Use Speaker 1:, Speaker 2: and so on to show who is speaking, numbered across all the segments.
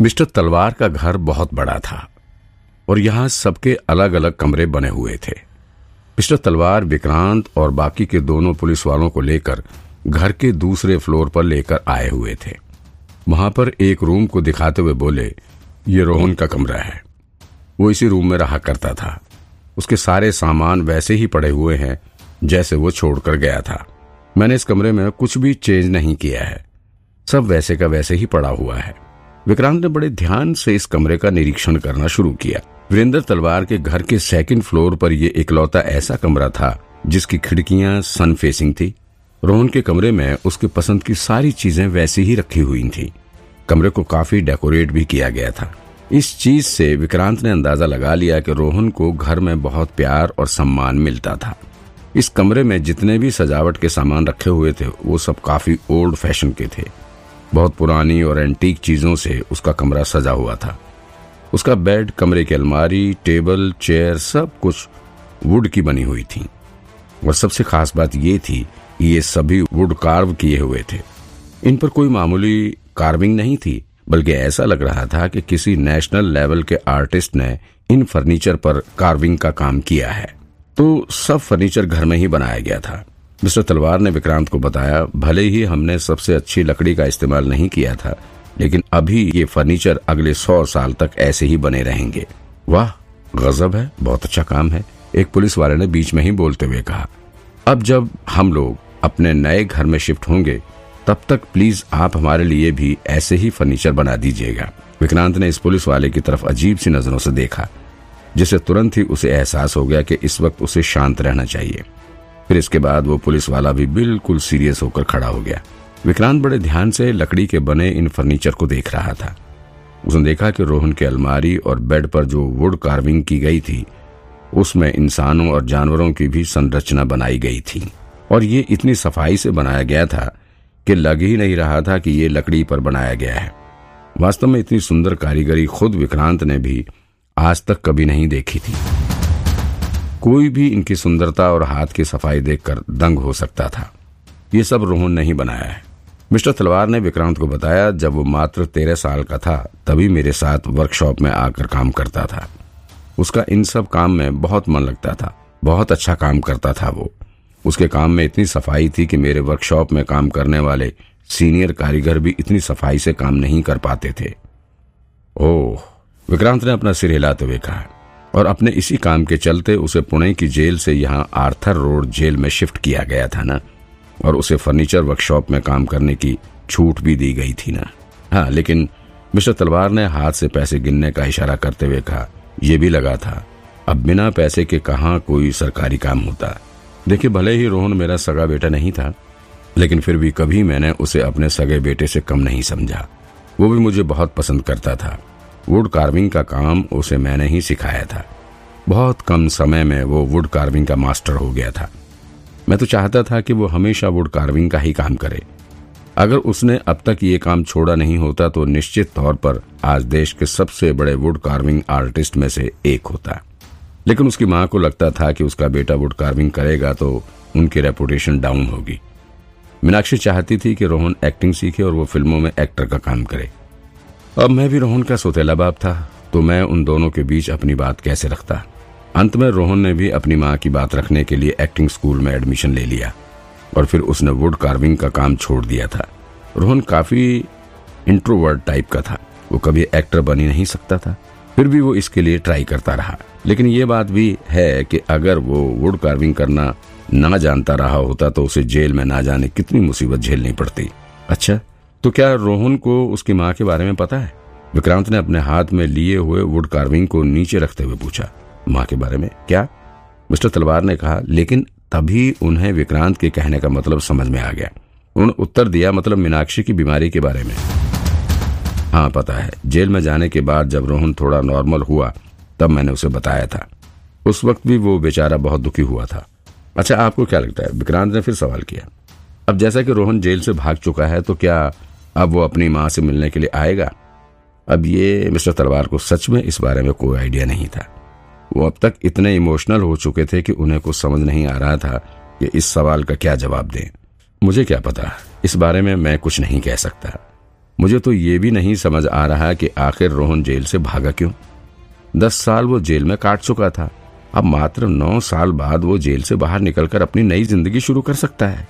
Speaker 1: Mister तलवार का घर बहुत बड़ा था और यहाँ सबके अलग अलग कमरे बने हुए थे। मिस्टर तलवार विक्रांत और बाकी के दोनों पुलिस वालों को लेकर घर के दूसरे फ्लोर पर लेकर आए हुए थे। वहाँ पर एक रूम को दिखाते हुए बोले, ये रोहन का कमरा है। वो इसी रूम में रहा करता था। उसके सारे सामान वैसे ही पड़े हुए हैं, जैसे वो छोड़कर गया था। मैंने इस कमरे में कुछ भी चेंज नहीं किया है। सब वैसे का वैसे ही पड़ा हुआ है। विक्रांत ने बड़े ध्यान से इस कमरे का निरीक्षण करना शुरू किया। वीरेंद्र तलवार के घर के सेकंड फ्लोर पर यह इकलौता ऐसा कमरा था, जिसकी खिड़कियाँ सन फेसिंग थी। रोहन के कमरे में उसके पसंद की सारी चीज़ें वैसी ही रखी हुई थी। कमरे को काफ़ी डेकोरेट भी किया गया था। इस चीज़ से विक्रांत ने अंदाज़ा लगा लिया कि रोहन को घर में बहुत प्यार और सम्मान मिलता था। इस कमरे में जितने भी सजावट के सामान रखे हुए थे, वो सब काफ़ी ओल्ड फ़ैशन के थे। बहुत पुरानी और एंटीक चीज़ों से उसका कमरा सजा हुआ था। उसका बेड कमरे की अलमारी टेबल चेयर सब कुछ वुड की बनी हुई थी। और सबसे खास बात ये थी कि ये सभी वुड कार्व किए हुए थे। इन पर कोई मामूली कार्विंग नहीं थी, बल्कि ऐसा लग रहा था कि किसी नेशनल लेवल के आर्टिस्ट ने इन फर्नीचर पर कार्विंग का काम किया है। तो सब फर्नीचर घर में ही बनाया गया था। मिस्टर तलवार ने विक्रांत को बताया, भले ही हमने सबसे अच्छी लकड़ी का इस्तेमाल नहीं किया था, लेकिन अभी ये फर्नीचर अगले सौ साल तक ऐसे ही बने रहेंगे। वाह, गजब है, बहुत अच्छा काम है, एक पुलिस वाले ने बीच में ही बोलते हुए कहा। अब जब हम लोग अपने नए घर में शिफ्ट होंगे, तब तक प्लीज़ आप हमारे लिए भी ऐसे ही फर्नीचर बना दीजिएगा। विक्रांत ने इस पुलिस वाले की तरफ़ अजीब सी नज़रों से देखा, जिसे तुरंत ही उसे एहसास हो गया कि इस वक्त उसे शांत रहना चाहिए। फिर इसके बाद वो पुलिस वाला भी बिल्कुल सीरियस होकर खड़ा हो गया। विक्रांत बड़े ध्यान से लकड़ी के बने इन फर्नीचर को देख रहा था। उसने देखा कि रोहन के अलमारी और बेड पर जो वुड कार्विंग की गई थी, उसमें इंसानों और जानवरों की भी संरचना बनाई गई थी। और ये इतनी सफ़ाई से बनाया गया था कि लग ही नहीं रहा था कि ये लकड़ी पर बनाया गया है। वास्तव में इतनी सुंदर कारीगरी खुद विक्रांत ने भी आज तक कभी नहीं देखी थी। कोई भी इनकी सुंदरता और हाथ की सफ़ाई देखकर दंग हो सकता था। ये सब रोहन ने ही बनाया है। मिस्टर तलवार ने विक्रांत को बताया, जब वो मात्र तेरह साल का था, तभी मेरे साथ वर्कशॉप में आकर काम करता था। उसका इन सब काम में बहुत मन लगता था, बहुत अच्छा काम करता था वो। उसके काम में इतनी सफ़ाई थी कि मेरे वर्कशॉप में काम करने वाले सीनियर कारीगर भी इतनी सफ़ाई से काम नहीं कर पाते थे। ओह, विक्रांत ने अपना सिर हिलाते हुए कहा और अपने इसी काम के चलते उसे पुणे की जेल से यहाँ आर्थर रोड जेल में शिफ्ट किया गया था ना? और उसे फर्नीचर वर्कशॉप में काम करने की छूट भी दी गई थी ना? हाँ लेकिन मिस्टर तलवार ने हाथ से पैसे गिनने का इशारा करते हुए कहा यह भी लगा था। अब बिना पैसे के कहा कोई सरकारी काम होता? देखिए, भले ही रोहन मेरा सगा बेटा नहीं था, लेकिन फिर भी कभी मैंने उसे अपने सगे बेटे से कम नहीं समझा। वो भी मुझे बहुत पसंद करता था। वुड कार्विंग का काम उसे मैंने ही सिखाया था। बहुत कम समय में वो वुड कार्विंग का मास्टर हो गया था। मैं तो चाहता था कि वो हमेशा वुड कार्विंग का ही काम करे। अगर उसने अब तक ये काम छोड़ा नहीं होता तो निश्चित तौर पर आज देश के सबसे बड़े वुड कार्विंग आर्टिस्ट में से एक होता। लेकिन उसकी माँ को लगता था कि उसका बेटा वुड कार्विंग करेगा तो उनकी रेपुटेशन डाउन होगी। मीनाक्षी चाहती थी कि रोहन एक्टिंग सीखे और वो फ़िल्मों में एक्टर का काम करे। अब मैं भी रोहन का सोतेला बाप था तो मैं उन दोनों के बीच अपनी बात कैसे रखता? अंत में रोहन ने भी अपनी माँ की बात रखने के लिए एक्टिंग स्कूल में एडमिशन ले लिया, और फिर उसने वुड कार्विंग का काम छोड़ दिया था। रोहन काफ़ी इंट्रोवर्ड टाइप का था, वो कभी एक्टर बन ही नहीं सकता था। फिर भी वो इसके लिए ट्राई करता रहा। लेकिन ये बात भी है कि अगर वो वुड कार्विंग करना ना जानता रहा होता तो उसे जेल में ना जाने कितनी मुसीबत झेलनी पड़ती। अच्छा तो क्या रोहन को उसकी माँ के बारे में पता है? विक्रांत ने अपने हाथ में लिए हुए वुड कार्विंग को नीचे रखते हुए पूछा, माँ के बारे में क्या? मिस्टर तलवार ने कहा, लेकिन तभी उन्हें विक्रांत के कहने का मतलब समझ में आ गया। उन्होंने उत्तर दिया मतलब मीनाक्षी की बीमारी के बारे में। हाँ पता है। जेल में जाने के बाद जब रोहन थोड़ा नॉर्मल हुआ, तब मैंने उसे बताया था। उस वक्त भी वो बेचारा बहुत दुखी हुआ था। अच्छा आपको क्या लगता है? विक्रांत ने फिर सवाल किया, अब जैसा कि रोहन जेल से भाग चुका है तो क्या अब वो अपनी माँ से मिलने के लिए आएगा। अब ये मिस्टर तलवार को सच में इस बारे में कोई आइडिया नहीं था। वो अब तक इतने इमोशनल हो चुके थे कि उन्हें कुछ समझ नहीं आ रहा था कि इस सवाल का क्या जवाब दें। मुझे क्या पता? इस बारे में मैं कुछ नहीं कह सकता। मुझे तो ये भी नहीं समझ आ रहा कि आखिर रोहन जेल से भागा क्यों? दस साल वो जेल में काट चुका था। अब मात्र नौ साल बाद वो जेल से बाहर निकलकर अपनी नई ज़िंदगी शुरू कर सकता है।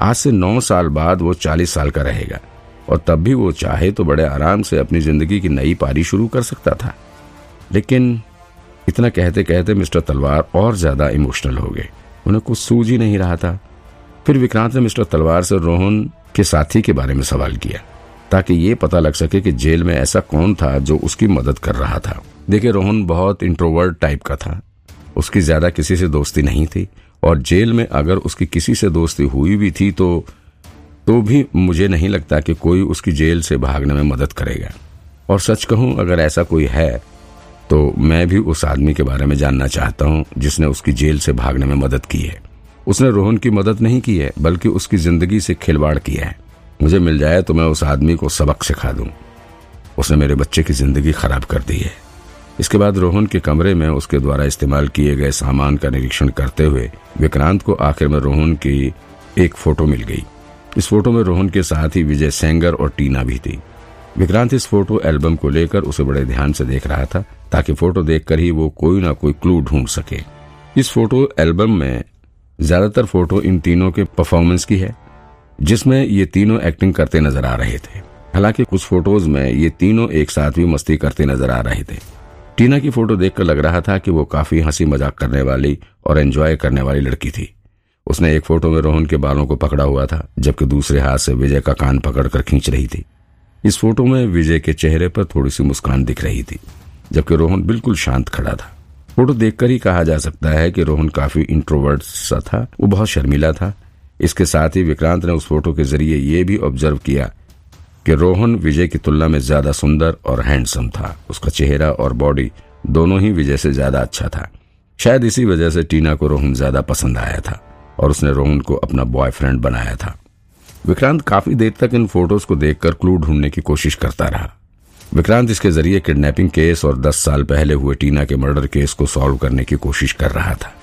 Speaker 1: आज से नौ साल बाद वो चालीस साल का रहेगा। और तब भी वो चाहे तो बड़े आराम से अपनी ज़िंदगी की नई पारी शुरू कर सकता था। लेकिन इतना कहते कहते मिस्टर तलवार और ज़्यादा इमोशनल हो गए। उन्हें कुछ सूझ ही नहीं रहा था। फिर विक्रांत ने मिस्टर तलवार से रोहन के साथी के बारे में सवाल किया, ताकि ये पता लग सके कि जेल में ऐसा कौन था जो उसकी मदद कर रहा था। देखिए, रोहन बहुत इंट्रोवर्ट टाइप का था। उसकी ज़्यादा किसी से दोस्ती नहीं थी, और जेल में अगर उसकी किसी से दोस्ती हुई भी थी तो तो भी मुझे नहीं लगता कि कोई उसकी जेल से भागने में मदद करेगा। और सच कहूँ, अगर ऐसा कोई है तो मैं भी उस आदमी के बारे में जानना चाहता हूँ, जिसने उसकी जेल से भागने में मदद की है। उसने रोहन की मदद नहीं की है, बल्कि उसकी ज़िंदगी से खिलवाड़ किया है। मुझे मिल जाए तो मैं उस आदमी को सबक सिखा दूँ। उसने मेरे बच्चे की ज़िंदगी खराब कर दी है। इसके बाद रोहन के कमरे में उसके द्वारा इस्तेमाल किए गए सामान का निरीक्षण करते हुए विक्रांत को आखिर में रोहन की एक फ़ोटो मिल गई। इस फ़ोटो में रोहन के साथ ही विजय सेंगर और टीना भी थी। विक्रांत इस फ़ोटो एल्बम को लेकर उसे बड़े ध्यान से देख रहा था, ताकि फ़ोटो देखकर ही वो कोई ना कोई क्लू ढूंढ सके। इस फ़ोटो एल्बम में ज़्यादातर फ़ोटो इन तीनों के परफॉर्मेंस की है, जिसमें ये तीनों एक्टिंग करते नज़र आ रहे थे। हालाँकि कुछ फ़ोटोज़ में ये तीनों एक साथ भी मस्ती करते नज़र आ रहे थे। टीना की फ़ोटो देखकर लग रहा था कि वो काफ़ी हँसी मज़ाक करने वाली और एंजॉय करने वाली लड़की थी। उसने एक फ़ोटो में रोहन के बालों को पकड़ा हुआ था, जबकि दूसरे हाथ से विजय का कान पकड़कर खींच रही थी। इस फ़ोटो में विजय के चेहरे पर थोड़ी सी मुस्कान दिख रही थी, जबकि रोहन बिल्कुल शांत खड़ा था। फ़ोटो देखकर ही कहा जा सकता है कि रोहन काफ़ी इंट्रोवर्ट सा था, वो बहुत शर्मिला था। इसके साथ ही विक्रांत ने उस फ़ोटो के ज़रिए ये भी ऑब्ज़र्व किया कि रोहन विजय की तुलना में ज़्यादा सुंदर और हैंडसम था। उसका चेहरा और बॉडी दोनों ही विजय से ज़्यादा अच्छा था। शायद इसी वजह से टीना को रोहन ज़्यादा पसंद आया था। और उसने रोहन को अपना बॉयफ्रेंड बनाया था। विक्रांत काफ़ी देर तक इन फ़ोटोज़ को देखकर क्लू ढूँढने की कोशिश करता रहा। विक्रांत इसके ज़रिए किडनैपिंग केस और 10 साल पहले हुए टीना के मर्डर केस को सॉल्व करने की कोशिश कर रहा था।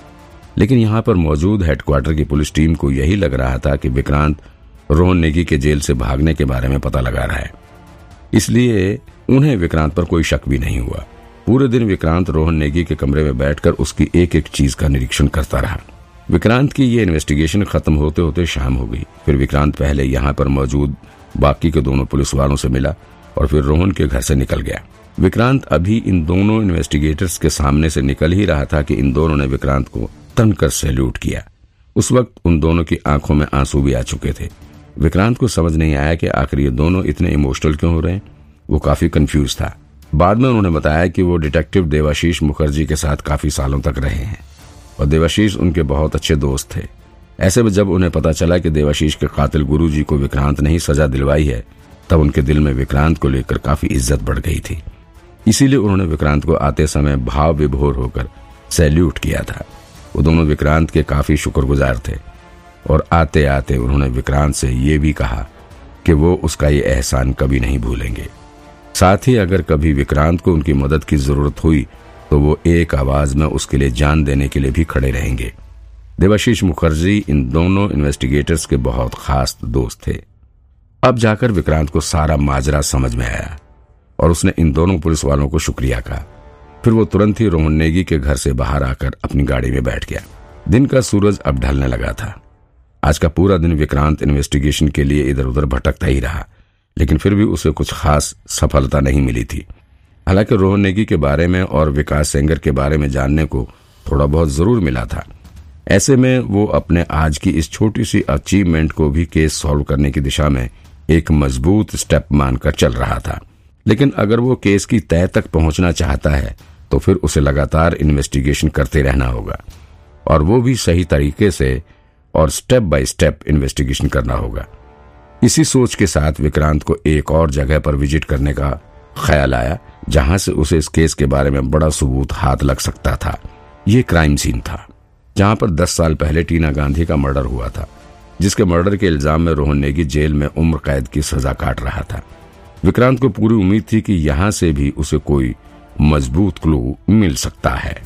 Speaker 1: लेकिन यहाँ पर मौजूद हेडक्वार्टर की पुलिस टीम को यही लग रहा था कि विक्रांत रोहन नेगी के जेल से भागने के बारे में पता लगा रहा है। इसलिए उन्हें विक्रांत पर कोई शक भी नहीं हुआ। पूरे दिन विक्रांत रोहन नेगी के कमरे में बैठकर उसकी एक एक चीज़ का निरीक्षण करता रहा। विक्रांत की ये इन्वेस्टिगेशन खत्म होते होते शाम हो गई। फिर विक्रांत पहले यहाँ पर मौजूद, बाकी के दोनों पुलिस वालों से मिला और फिर रोहन के घर से निकल गया। विक्रांत अभी इन दोनों इन्वेस्टिगेटर्स के सामने से निकल ही रहा था कि इन दोनों ने विक्रांत को तनकर सैल्यूट किया। उस वक्त उन दोनों की आँखों में आँसू भी आ चुके थे। विक्रांत को समझ नहीं आया कि आखिर ये दोनों इतने इमोशनल क्यों हो रहे हैं। वो काफ़ी कंफ्यूज था। बाद में उन्होंने बताया कि वो डिटेक्टिव देवाशीष मुखर्जी के साथ काफ़ी सालों तक रहे हैं। और देवाशीष उनके बहुत अच्छे दोस्त थे। ऐसे में जब उन्हें पता चला कि देवाशीष के कातिल गुरुजी को विक्रांत ने ही सजा दिलवाई है, तब उनके दिल में विक्रांत को लेकर काफ़ी इज़्ज़त बढ़ गई थी। इसीलिए उन्होंने विक्रांत को आते समय भाव विभोर होकर सैल्यूट किया था। वो दोनों विक्रांत के काफ़ी शुक्रगुजार थे। और आते आते उन्होंने विक्रांत से ये भी कहा कि वो उसका ये एहसान कभी नहीं भूलेंगे। साथ ही अगर कभी विक्रांत को उनकी मदद की ज़रूरत हुई तो वो एक आवाज़ में उसके लिए जान देने के लिए भी खड़े रहेंगे। देवाशीष मुखर्जी, इन दोनों इन्वेस्टिगेटर्स के बहुत खास दोस्त थे। अब जाकर विक्रांत को सारा माजरा समझ में आया और उसने इन दोनों पुलिस वालों को शुक्रिया कहा। फिर वो तुरंत ही रोहन नेगी के घर से बाहर आकर अपनी गाड़ी में बैठ गया। दिन का सूरज अब ढलने लगा था। आज का पूरा दिन विक्रांत इन्वेस्टिगेशन के लिए इधर उधर भटकता ही रहा, लेकिन फिर भी उसे कुछ खास सफलता नहीं मिली थी। हालाँकि रोहन नेगी के बारे में और विकास सेंगर के बारे में जानने को थोड़ा बहुत ज़रूर मिला था। ऐसे में वो अपने आज की इस छोटी सी अचीवमेंट को भी केस सॉल्व करने की दिशा में एक मज़बूत स्टेप मानकर चल रहा था। लेकिन अगर वो केस की तय तक पहुँचना चाहता है तो फिर उसे लगातार इन्वेस्टिगेशन करते रहना होगा। और वो भी सही तरीके से और स्टेप बाय स्टेप इन्वेस्टिगेशन करना होगा। इसी सोच के साथ विक्रांत को एक और जगह पर विज़िट करने का ख्याल आया जहाँ से उसे इस केस के बारे में बड़ा सबूत हाथ लग सकता था। ये क्राइम सीन था, जहाँ पर 10 साल पहले टीना गांधी का मर्डर हुआ था, जिसके मर्डर के इल्ज़ाम में रोहन नेगी जेल में उम्र कैद की सजा काट रहा था। विक्रांत को पूरी उम्मीद थी कि यहाँ से भी उसे कोई मज़बूत क्लू मिल सकता है।